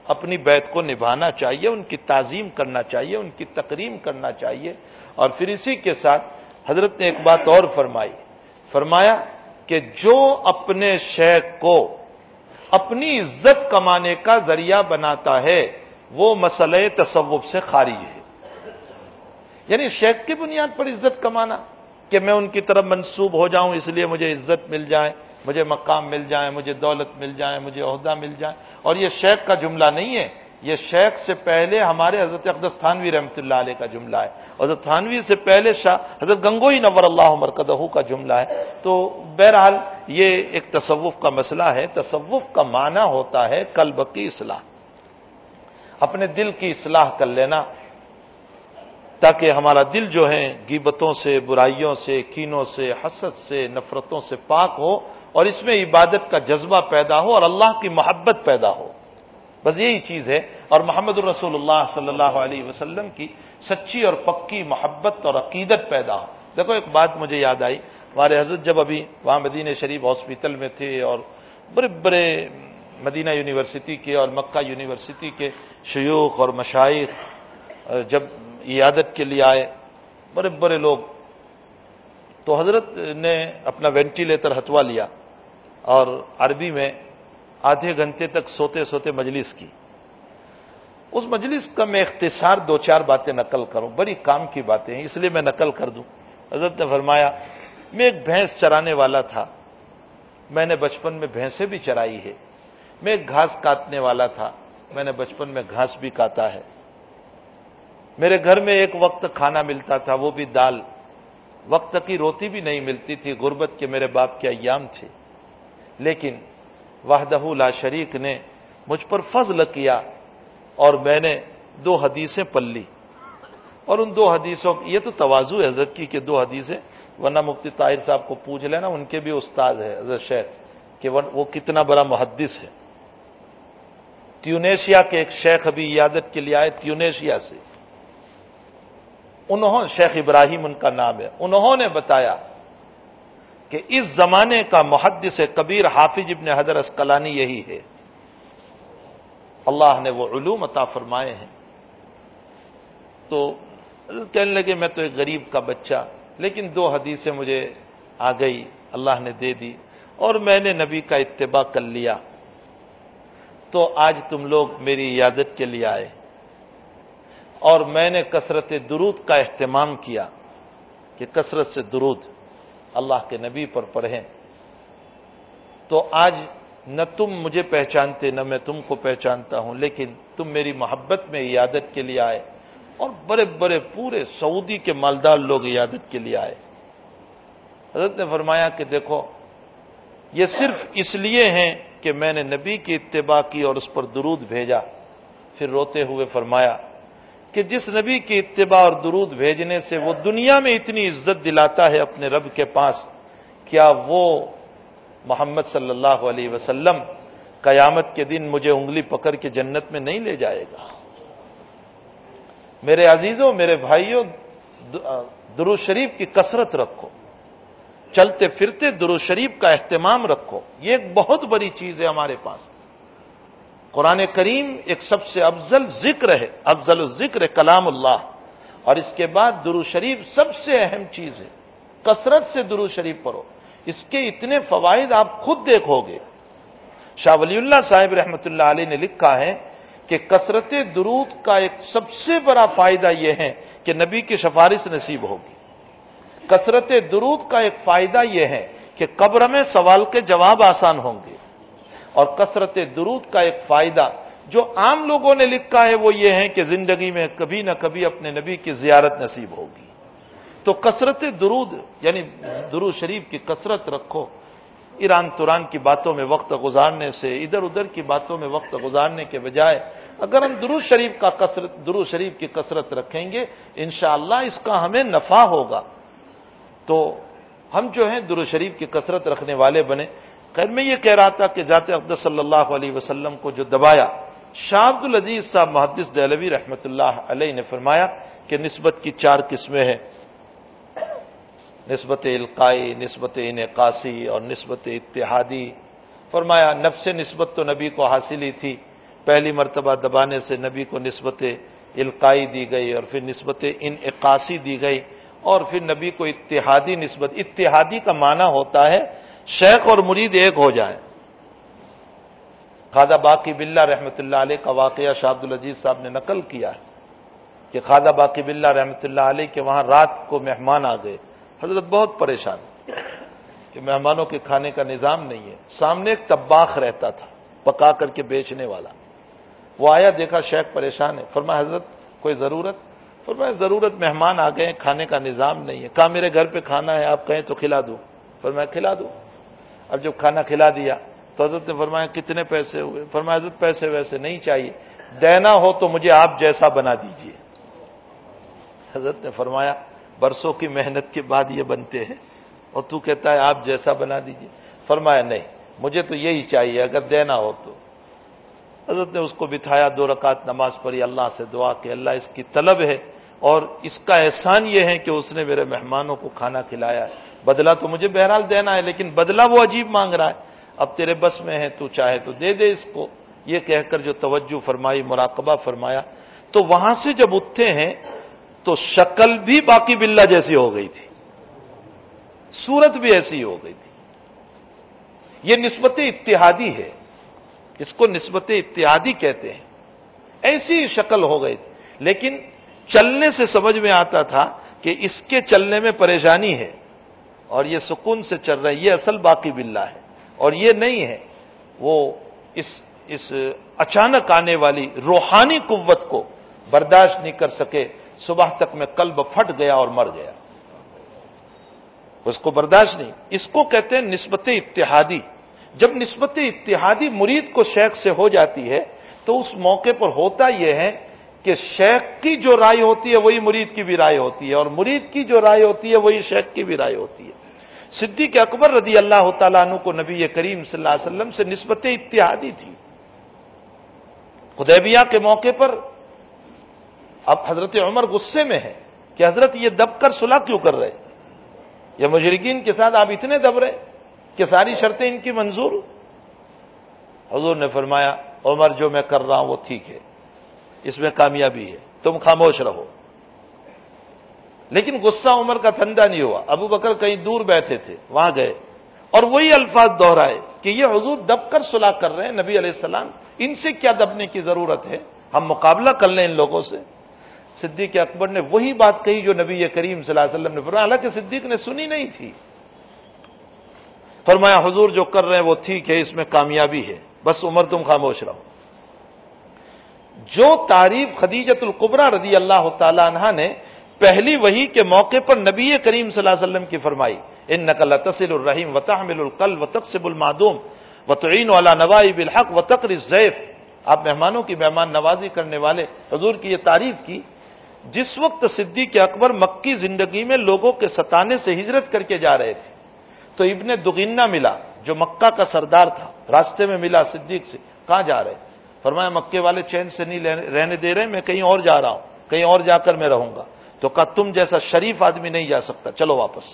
اپنی بیت کو نبھانا چاہیے، ان کی تعظیم کرنا چاہیے، ان کی تقریم کرنا چاہیے۔ اور پھر اسی کے ساتھ حضرت نے ایک بات اور فرمائی۔ فرمایا کہ جو اپنے شیخ کو اپنی عزت کمانے کا ذریعہ بناتا ہے، وہ مسئلہ تصوف سے خارج ہے۔ یعنی شیخ کی بنیاد پر عزت کمانا، کہ میں ان کی طرف منسوب ہو جاؤں، اس لیے مجھے عزت مل جائے، مجھے مقام مل جائے، مجھے دولت مل جائے، مجھے عہدہ مل جائے۔ اور یہ شیخ کا جملہ نہیں ہے، یہ شیخ سے پہلے ہمارے حضرت اقدس تھانوی رحمۃ اللہ علیہ کا جملہ ہے۔ حضرت تھانوی سے پہلے شاہ حضرت گنگوئی نور اللہ مرکدہ کا جملہ ہے۔ تو بہرحال یہ ایک تصوف کا مسئلہ ہے۔ تصوف کا معنی ہوتا ہے قلب کی اصلاح۔ اپنے دل کی اصلاح کر لینا۔ تاکہ ہمارا دل جو ہے گیبتوں سے، برائیوں سے، کینوں سے، حسد سے، نفرتوں سے پاک ہو اور اس میں عبادت کا جذبہ پیدا ہو اور اللہ کی محبت پیدا ہو۔ بس یہی چیز ہے۔ اور محمد الرسول اللہ صلی اللہ علیہ وسلم کی سچی اور پکی محبت اور عقیدت پیدا ہو۔ دیکھو ایک بات مجھے یاد آئی۔ ہمارے حضرت جب ابھی وہاں مدینہ شریف ہاسپٹل میں تھے اور بڑے بڑے مدینہ یونیورسٹی کے اور مکہ یونیورسٹی کے شیوخ اور مشائق جب عیادت کے لیے آئے، بڑے بڑے لوگ، تو حضرت نے اپنا وینٹیلیٹر ہٹوا لیا اور عربی میں آدھے گھنٹے تک سوتے سوتے مجلس کی۔ اس مجلس کا میں اختصار دو چار باتیں نقل کروں، بڑی کام کی باتیں ہیں، اس لیے میں نقل کر دوں۔ حضرت نے فرمایا میں ایک بھینس چرانے والا تھا۔ میں نے بچپن میں بھینسیں بھی چرائی ہے میں ایک گھاس کاٹنے والا تھا۔ میں نے بچپن میں گھاس بھی کاٹا ہے۔ میرے گھر میں ایک وقت کھانا ملتا تھا، وہ بھی دال۔ وقت کی روٹی بھی نہیں ملتی تھی، غربت کے میرے باپ کے ایام تھے۔ لیکن وحدہ لا شریک نے مجھ پر فضل کیا اور میں نے دو حدیثیں پل لی۔ اور ان دو حدیثوں، یہ تو توازو ہے حضرت کی کہ دو حدیثیں ورنہ مفتی طاہر صاحب کو پوچھ لینا، ان کے بھی استاد ہے حضرت شیخ، کہ وہ کتنا بڑا محدث ہے۔ ٹیونیشیا کے ایک شیخ ابھی عیادت کے لیے آئے ٹیونیشیا سے۔ انہوں شیخ ابراہیم ان کا نام ہے۔ انہوں نے بتایا کہ اس زمانے کا محدث کبیر حافظ ابن حضر اسکلانی یہی ہے۔ اللہ نے وہ علوم عطا فرمائے ہیں۔ تو کہنے لگے، میں تو ایک غریب کا بچہ لیکن دو حدیثیں مجھے آ گئی، اللہ نے دے دی اور میں نے نبی کا اتباع کر لیا۔ تو آج تم لوگ میری عیادت کے لیے آئے۔ اور میں نے کثرت درود کا اہتمام کیا کہ کثرت سے درود اللہ کے نبی پر پڑھیں۔ تو آج نہ تم مجھے پہچانتے، نہ میں تم کو پہچانتا ہوں، لیکن تم میری محبت میں عیادت کے لیے آئے۔ اور بڑے بڑے پورے سعودی کے مالدار لوگ عیادت کے لیے آئے۔ حضرت نے فرمایا کہ دیکھو، یہ صرف اس لیے ہیں کہ میں نے نبی کی اتباع کی اور اس پر درود بھیجا۔ پھر روتے ہوئے فرمایا کہ جس نبی کی اتباع اور درود بھیجنے سے وہ دنیا میں اتنی عزت دلاتا ہے اپنے رب کے پاس، کیا وہ محمد صلی اللہ علیہ وسلم قیامت کے دن مجھے انگلی پکڑ کے جنت میں نہیں لے جائے گا؟ میرے عزیزوں، میرے بھائیوں درو شریف کی کثرت رکھو۔ چلتے پھرتے درو شریف کا اہتمام رکھو۔ یہ ایک بہت بڑی چیز ہے ہمارے پاس۔ قرآن کریم ایک سب سے افضل ذکر ہے، افضل الذکر کلام اللہ۔ اور اس کے بعد درو شریف سب سے اہم چیز ہے۔ کثرت سے درو شریف پڑھو۔ اس کے اتنے فوائد آپ خود دیکھو گے۔ شاہ ولی اللہ صاحب رحمۃ اللہ علیہ نے لکھا ہے کہ کثرت درود کا ایک سب سے بڑا فائدہ یہ ہے کہ نبی کی سفارش نصیب ہوگی۔ کثرت درود کا ایک فائدہ یہ ہے کہ قبر میں سوال کے جواب آسان ہوں گے۔ اور کثرت درود کا ایک فائدہ جو عام لوگوں نے لکھا ہے وہ یہ ہے کہ زندگی میں کبھی نہ کبھی اپنے نبی کی زیارت نصیب ہوگی۔ تو کثرت درود یعنی درود شریف کی کثرت رکھو۔ ایران توران کی باتوں میں وقت گزارنے سے، ادھر ادھر کی باتوں میں وقت گزارنے کے بجائے اگر ہم درو شریف کا کثرت درو شریف کی کثرت رکھیں گے، انشاءاللہ اس کا ہمیں نفع ہوگا۔ تو ہم جو ہیں درو شریف کی کثرت رکھنے والے بنے۔ خیر، میں یہ کہہ رہا تھا کہ ذات عبد صلی اللہ علیہ وسلم کو جو دبایا، شاہ عبد العزیز صاحب محدث دہلوی رحمۃ اللہ علیہ نے فرمایا کہ نسبت کی چار قسمیں ہیں۔ نسبت القائی، نسبت انعقاسی اور نسبت اتحادی۔ فرمایا نب سے نسبت تو نبی کو حاصل ہی تھی۔ پہلی مرتبہ دبانے سے نبی کو نسبت القائی دی گئی اور پھر نسبت انعقاسی دی گئی اور پھر نبی کو اتحادی نسبت، اتحادی کا معنی ہوتا ہے شیخ اور مرید ایک ہو جائیں۔ خادہ باقی بلّہ رحمۃ اللہ علیہ کا واقعہ شاہ عبد العزیز صاحب نے نقل کیا ہے کہ خادہ باقی بلّہ رحمۃ اللہ علیہ کے وہاں رات کو مہمان آ گئے۔ حضرت بہت پریشان کہ مہمانوں کے کھانے کا نظام نہیں ہے۔ سامنے ایک تباخ رہتا تھا، پکا کر کے بیچنے والا۔ وہ آیا، دیکھا شیخ پریشان ہے۔ فرما حضرت، کوئی ضرورت؟ فرمایا، ضرورت مہمان آ گئے، کھانے کا نظام نہیں ہے۔ کہا، میرے گھر پہ کھانا ہے، آپ کہیں تو کھلا دوں فرمایا، کھلا دوں اب جب کھانا کھلا دیا تو حضرت نے فرمایا، کتنے پیسے ہوئے؟ فرمایا، حضرت، پیسے ویسے نہیں چاہیے۔ دینا ہو تو مجھے آپ جیسا بنا دیجیے۔ حضرت نے فرمایا برسوں کی محنت کے بعد یہ بنتے ہیں اور تو کہتا ہے آپ جیسا بنا دیجیے۔ فرمایا نہیں، مجھے تو یہی چاہیے، اگر دینا ہو تو۔ حضرت نے اس کو بٹھایا، دو رکعت نماز پڑھی، اللہ سے دعا کہ اللہ اس کی طلب ہے اور اس کا احسان یہ ہے کہ اس نے میرے مہمانوں کو کھانا کھلایا ہے۔ بدلہ تو مجھے بہرحال دینا ہے، لیکن بدلہ وہ عجیب مانگ رہا ہے۔ اب تیرے بس میں ہے، تو چاہے تو دے دے اس کو۔ یہ کہہ کر جو توجہ فرمائی، مراقبہ فرمایا، تو وہاں سے جب اٹھتے ہیں تو شکل بھی باقی بلّہ جیسی ہو گئی تھی۔ صورت بھی ایسی ہو گئی تھی۔ یہ نسبت اتحادی ہے۔ اس کو نسبت اتحادی کہتے ہیں۔ ایسی شکل ہو گئی۔ لیکن چلنے سے سمجھ میں آتا تھا کہ اس کے چلنے میں پریشانی ہے اور یہ سکون سے چل رہا ہے۔ یہ اصل باقی بلّہ ہے۔ اور یہ نہیں ہے۔ وہ اس اس اچانک آنے والی روحانی قوت کو برداشت نہیں کر سکے۔ صبح تک میں قلب پھٹ گیا اور مر گیا۔ اس کو برداشت نہیں۔ اس کو کہتے ہیں نسبت اتحادی۔ جب نسبت اتحادی مرید کو شیخ سے ہو جاتی ہے، تو اس موقع پر ہوتا یہ ہے کہ شیخ کی جو رائے ہوتی ہے، وہی مرید کی بھی رائے ہوتی ہے، اور مرید کی جو رائے ہوتی ہے، وہی شیخ کی بھی رائے ہوتی ہے۔ صدیق اکبر رضی اللہ تعالیٰ عنہ کو نبی کریم صلی اللہ علیہ وسلم سے نسبت اتحادی تھی۔ خدیبیہ کے موقع پر اب حضرت عمر غصے میں ہے کہ حضرت یہ دب کر صلح کیوں کر رہے؟ یا مجرقین کے ساتھ آپ اتنے دب رہے کہ ساری شرطیں ان کی منظور؟ حضور نے فرمایا، عمر جو میں کر رہا ہوں وہ ٹھیک ہے، اس میں کامیابی ہے، تم خاموش رہو۔ لیکن غصہ عمر کا ٹھنڈا نہیں ہوا۔ ابو بکر کہیں دور بیٹھے تھے، وہاں گئے۔ اور وہی الفاظ دہرائے کہ یہ حضور دب کر صلاح کر رہے ہیں نبی علیہ السلام، ان سے کیا دبنے کی ضرورت ہے؟ ہم مقابلہ کر لیں ان لوگوں سے۔ صدیق اکبر نے وہی بات کہی جو نبی کریم صلی اللہ علیہ وسلم نے فرمایا۔ حالانکہ صدیق نے سنی نہیں تھی۔ فرمایا، حضور جو کر رہے ہیں وہ ٹھیک ہے، اس میں کامیابی ہے۔ بس عمر تم خاموش رہو۔ جو تعریف خدیجت القبرہ رضی اللہ تعالی عنہ نے پہلی وہی کے موقع پر نبی کریم صلی اللہ علیہ وسلم کی فرمائی ان نقل تسل الرحیم و تحمل القل و تقسب المعدوم و تعین والا نوائی بالحق و تقر آپ مہمانوں کی مہمان نوازی کرنے والے، حضور کی یہ تعریف کی جس وقت صدیق اکبر مکی زندگی میں لوگوں کے ستانے سے ہجرت کر کے جا رہے تھے، تو ابن دگنا ملا، جو مکہ کا سردار تھا، راستے میں ملا صدیق سے، کہاں جا رہے؟ فرمایا، مکے والے چین سے نہیں رہنے دے رہے، میں کہیں اور جا رہا ہوں، کہیں اور جا کر میں رہوں گا۔ تو کہا، تم جیسا شریف آدمی نہیں جا سکتا، چلو واپس۔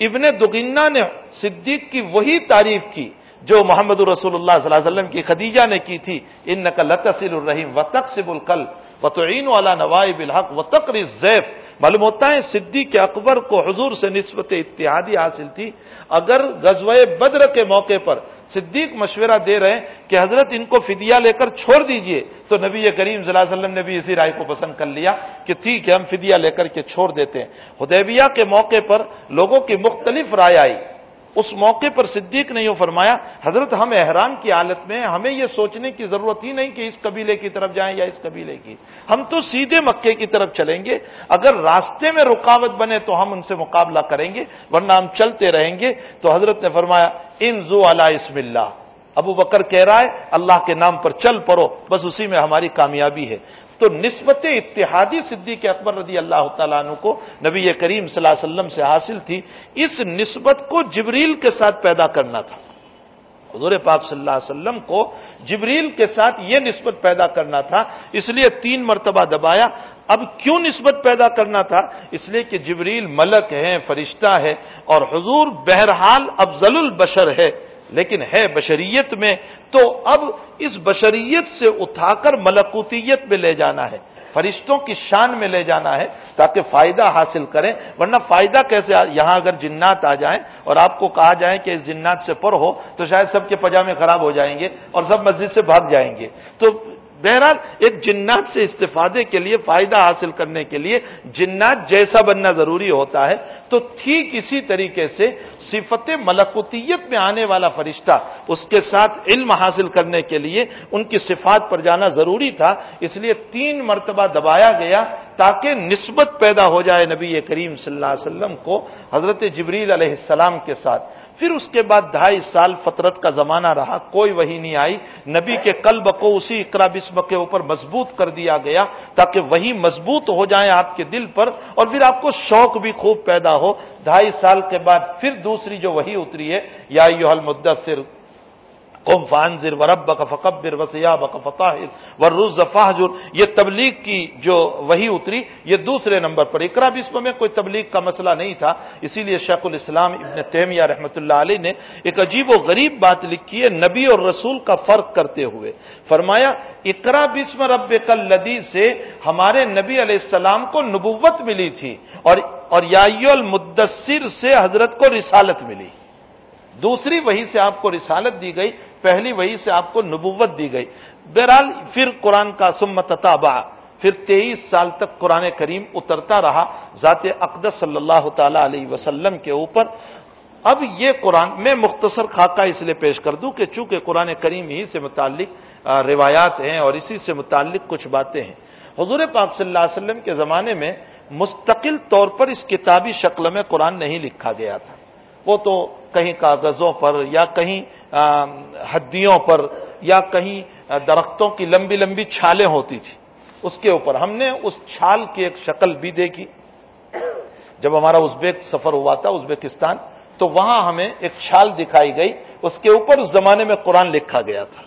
ابن دگنا نے صدیق کی وہی تعریف کی، جو محمد الرسول اللہ صلی اللہ علیہ وسلم کی خدیجہ نے کی تھی ان نقل لطل الرحیم و تقسب القل وطعین والا نوائب الحق و تقری زیب معلوم ہوتا ہے صدیق اکبر کو حضور سے نسبت اتحادی حاصل تھی۔ اگر غزوہ بدر کے موقع پر صدیق مشورہ دے رہے ہیں کہ حضرت ان کو فدیہ لے کر چھوڑ دیجیے، تو نبی کریم صلی اللہ علیہ وسلم نے بھی اسی رائے کو پسند کر لیا کہ ٹھیک ہے، ہم فدیہ لے کر کے چھوڑ دیتے ہیں۔ حدیبیہ کے موقع پر لوگوں کی مختلف رائے آئی۔ اس موقع پر صدیق نے یوں فرمایا، حضرت ہم احرام کی حالت میں ہمیں یہ سوچنے کی ضرورت ہی نہیں کہ اس قبیلے کی طرف جائیں یا اس قبیلے کی۔ ہم تو سیدھے مکے کی طرف چلیں گے، اگر راستے میں رکاوٹ بنے تو ہم ان سے مقابلہ کریں گے، ورنہ ہم چلتے رہیں گے۔ تو حضرت نے فرمایا، ان زو اسم اللہ۔ ابو بکر کہہ رہا ہے، اللہ کے نام پر چل پڑو، بس اسی میں ہماری کامیابی ہے۔ تو نسبت اتحادی صدیق اکبر رضی اللہ تعالیٰ عنہ کو نبی کریم صلی اللہ علیہ وسلم سے حاصل تھی، اس نسبت کو جبریل کے ساتھ پیدا کرنا تھا۔ حضور پاک صلی اللہ علیہ وسلم کو جبریل کے ساتھ یہ نسبت پیدا کرنا تھا، اس لیے تین مرتبہ دبایا۔ اب کیوں نسبت پیدا کرنا تھا؟ اس لیے کہ جبریل ملک ہے فرشتہ ہے اور حضور بہرحال افضل البشر ہے۔ لیکن ہے بشریت میں، تو اب اس بشریت سے اٹھا کر ملکوتیت میں لے جانا ہے، فرشتوں کی شان میں لے جانا ہے تاکہ فائدہ حاصل کریں۔ ورنہ فائدہ کیسے؟ یہاں اگر جنات آ جائیں اور آپ کو کہا جائے کہ اس جنات سے پر ہو تو شاید سب کے پجامے خراب ہو جائیں گے اور سب مسجد سے بھاگ جائیں گے۔ تو بہرحال ایک جنات سے استفادے کے لیے، فائدہ حاصل کرنے کے لیے جنات جیسا بننا ضروری ہوتا ہے۔ تو ٹھیک اسی طریقے سے صفت ملکوتیت میں آنے والا فرشتہ، اس کے ساتھ علم حاصل کرنے کے لیے ان کی صفات پر جانا ضروری تھا۔ اس لیے تین مرتبہ دبایا گیا تاکہ نسبت پیدا ہو جائے نبی کریم صلی اللہ علیہ وسلم کو، حضرت جبریل علیہ السلام کے ساتھ۔ پھر اس کے بعد ڈھائی سال فطرت کا زمانہ رہا، کوئی وہی نہیں آئی۔ نبی کے قلب کو اسی اقرا بسم کے اوپر مضبوط کر دیا گیا تاکہ وہی مضبوط ہو جائیں آپ کے دل پر اور پھر آپ کو شوق بھی خوب پیدا ہو۔ ڈھائی سال کے بعد پھر دوسری جو وہی اتری ہے، یا یو المدثر قم فانزر ورب بک فقبر وسیا بک فتح ورز فاہجر۔ یہ تبلیغ کی جو وہی اتری، یہ دوسرے نمبر پر اقرا۔ بسم میں کوئی تبلیغ کا مسئلہ نہیں تھا، اسی لیے شیخ الاسلام ابن تیمیہ رحمۃ اللہ علیہ نے ایک عجیب و غریب بات لکھی ہے، نبی اور رسول کا فرق کرتے ہوئے۔ فرمایا، اقرا بسم رب کل لدی سے ہمارے نبی علیہ السلام کو نبوت ملی تھی اور اور یائی المدثر سے حضرت کو رسالت ملی۔ دوسری وہی سے آپ کو رسالت دی گئی، پہلی وہی سے آپ کو نبوت دی گئی۔ بہرحال پھر قرآن کا سمت تابا پھر تیئیس سال تک قرآن کریم اترتا رہا ذات اقدس صلی اللہ تعالی علیہ وسلم کے اوپر۔ اب یہ قرآن میں مختصر خاکہ اس لیے پیش کر دوں کہ چونکہ قرآن کریم ہی سے متعلق روایات ہیں اور اسی سے متعلق کچھ باتیں ہیں۔ حضور پاک صلی اللہ علیہ وسلم کے زمانے میں مستقل طور پر اس کتابی شکل میں قرآن نہیں لکھا گیا تھا۔ وہ تو کہیں کاغذوں پر یا کہیں ہڈیوں پر یا کہیں درختوں کی لمبی لمبی چھالیں ہوتی تھی۔ اس کے اوپر ہم نے اس چھال کی ایک شکل بھی دیکھی۔ جب ہمارا ازبیک سفر ہوا تھا، ازبیکستان، تو وہاں ہمیں ایک چھال دکھائی گئی۔ اس کے اوپر اس زمانے میں قرآن لکھا گیا تھا۔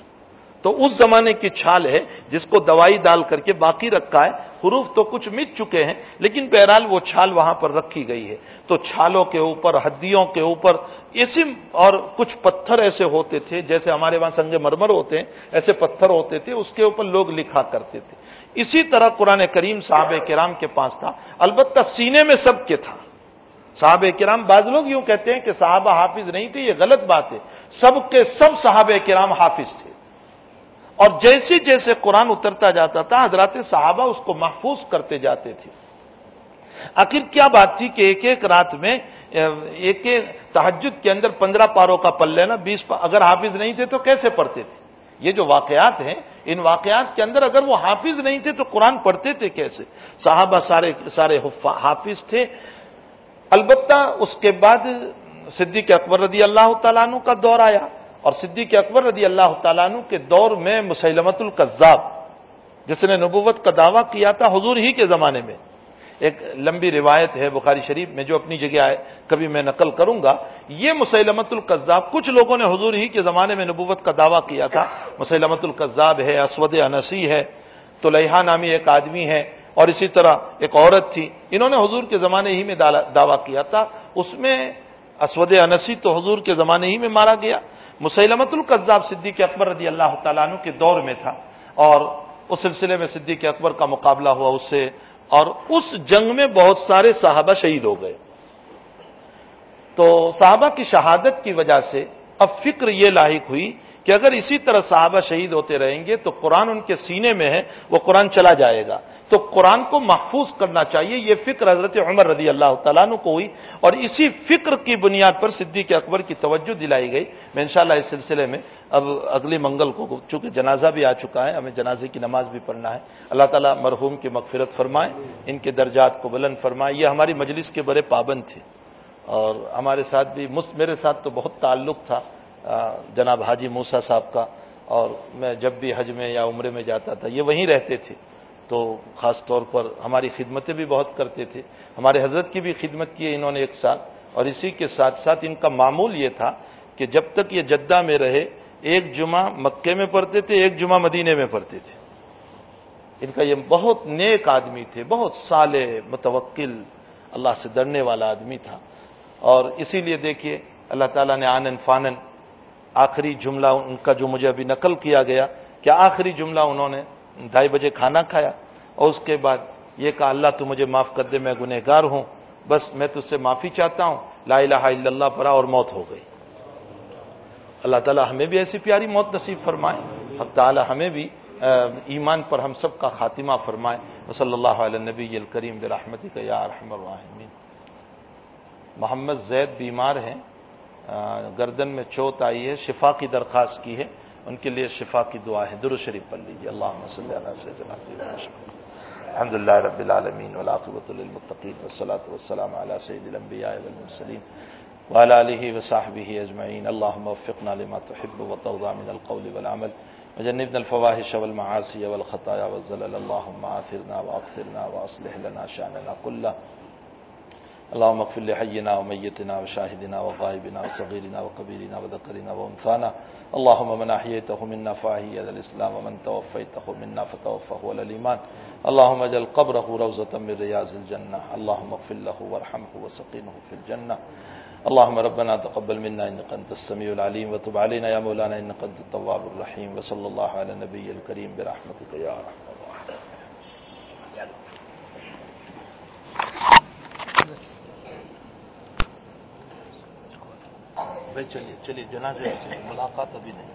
تو اس زمانے کی چھال ہے جس کو دوائی ڈال کر کے باقی رکھا ہے۔ حروف تو کچھ مٹ چکے ہیں، لیکن بہرحال وہ چھال وہاں پر رکھی گئی ہے۔ تو چھالوں کے اوپر، ہڈیوں کے اوپر اسی اور کچھ پتھر ایسے ہوتے تھے، جیسے ہمارے وہاں سنگ مرمر ہوتے ہیں، ایسے پتھر ہوتے تھے، اس کے اوپر لوگ لکھا کرتے تھے۔ اسی طرح قرآن کریم صحابہ کرام کے پاس تھا۔ البتہ سینے میں سب کے تھا۔ صحابہ کرام، بعض لوگ یوں کہتے ہیں کہ صحابہ حافظ نہیں تھے، یہ غلط بات ہے۔ سب کے، سب صحابہ کرام حافظ تھے۔ اور جیسے جیسے قرآن اترتا جاتا تھا، حضرات صحابہ اس کو محفوظ کرتے جاتے تھے۔ آخر کیا بات تھی کہ ایک ایک رات میں، ایک ایک تحجد کے اندر پندرہ پاروں کا پل لینا، بیس اگر حافظ نہیں تھے تو کیسے پڑھتے تھے؟ یہ جو واقعات ہیں، ان واقعات کے اندر اگر وہ حافظ نہیں تھے تو قرآن پڑھتے تھے کیسے؟ صحابہ سارے سارے حافظ تھے۔ البتہ اس کے بعد صدیق اکبر رضی اللہ تعالیٰ عنہ کا دور آیا۔ اور صدیق اکبر رضی اللہ تعالیٰ عنہ کے دور میں مسلمت القذاب، جس نے نبوت کا دعویٰ کیا تھا حضور ہی کے زمانے میں۔ ایک لمبی روایت ہے بخاری شریف میں جو اپنی جگہ ہے کبھی میں نقل کروں گا۔ یہ مسلمت القذاب کچھ لوگوں نے حضور ہی کے زمانے میں نبوت کا دعویٰ کیا تھا۔ مسلمت القذاب ہے، اسود انسی ہے تو لہا نامی ایک آدمی ہے اور اسی طرح ایک عورت تھی۔ انہوں نے حضور کے زمانے ہی میں دعویٰ کیا تھا۔ اس میں اسود انسی تو حضور کے زمانے ہی میں مارا گیا۔ مسلمت القذاب صدیق اکبر رضی اللہ تعالیٰ عنہ کے دور میں تھا اور اس سلسلے میں صدیق اکبر کا مقابلہ ہوا اس سے اور اس جنگ میں بہت سارے صحابہ شہید ہو گئے۔ تو صحابہ کی شہادت کی وجہ سے اب فکر یہ لاحق ہوئی کہ اگر اسی طرح صحابہ شہید ہوتے رہیں گے تو قرآن ان کے سینے میں ہے، وہ قرآن چلا جائے گا۔ تو قرآن کو محفوظ کرنا چاہیے، یہ فکر حضرت عمر رضی اللہ تعالیٰ عنہ کو ہوئی۔ اور اسی فکر کی بنیاد پر صدیق اکبر کی توجہ دلائی گئی۔ میں انشاءاللہ اس سلسلے میں اب اگلی منگل کو، چونکہ جنازہ بھی آ چکا ہے، ہمیں جنازے کی نماز بھی پڑھنا ہے۔ اللہ تعالیٰ مرحوم کی مغفرت فرمائے، ان کے درجات کو بلند فرمائے۔ یہ ہماری مجلس کے بڑے پابند تھے۔ اور ہمارے ساتھ بھی میرے ساتھ تو بہت تعلق تھا۔ جناب حاجی موسا صاحب کا اور میں جب بھی حج میں یا عمرے میں جاتا تھا، یہ وہیں رہتے تھے۔ تو خاص طور پر ہماری خدمتیں بھی بہت کرتے تھے۔ ہمارے حضرت کی بھی خدمت کی ہے انہوں نے ایک ساتھ اور اسی کے ساتھ ساتھ ان کا معمول یہ تھا کہ جب تک یہ جدہ میں رہے، ایک جمعہ مکے میں پڑھتے تھے، ایک جمعہ مدینے میں پڑھتے تھے۔ ان کا یہ بہت نیک آدمی تھے، بہت سالے متوکل، اللہ سے ڈرنے والا آدمی تھا۔ اور اسی لیے دیکھیے، اللہ تعالیٰ نے آنن فانن آخری جملہ ان کا جو مجھے ابھی نقل کیا گیا کہ آخری جملہ انہوں نے ڈھائی بجے کھانا کھایا اور اس کے بعد یہ کہا، اللہ تو مجھے معاف کر دے، میں گنہ گار ہوں، بس میں تجھ سے معافی چاہتا ہوں۔ لا الہ الا اللہ پڑا اور موت ہو گئی۔ اللہ تعالیٰ ہمیں بھی ایسی پیاری موت نصیب فرمائے۔ اب تعالیٰ ہمیں بھی ایمان پر ہم سب کا خاتمہ فرمائے۔ صلی اللہ علیہ نبی الکریم برحمتی کا یا رحم الرحمین محمد زید بیمار ہیں۔ گردن میں چوت آئی ہے، شفا کی درخواست کی ہے۔ ان کے لیے شفا کی دعا ہے۔ در شریف پڑھ لیجیے اللہ صلی اللہ وسلم الحمد للہ رب العالمین ولاقبۃ المطقین وسلاۃ وسلام علیہ سید الانبیاء والمرسلین وعلى آله وصحبه أجمعين اللهم وفقنا لما تحب وترضى من القول والعمل۔ وجنبنا الفواحش والمعاصي والخطايا والزلل اللهم آثرنا وأغفرنا وأصلح لنا شأننا كله۔ اللهم اغفر لحينا وميتنا وشاهدنا وغائبنا وصغيرنا وكبيرنا وذكرنا وانثانا. اللهم من احييته منا فاحي على الاسلام ومن توفيته منا فتوفه على الايمان اللهم اجعل قبره روضه من رياض الجنه اللهم اغفر له وارحمه وسقنه في الجنه اللهم ربنا تقبل منا انك انت السميع العليم وتب علينا يا مولانا انك انت التواب الرحيم. وصلى الله على النبي الكريم برحمتك يا رحمن بھائی چلیے چلیے جنازے چلیے ملاقات ابھی نہیں۔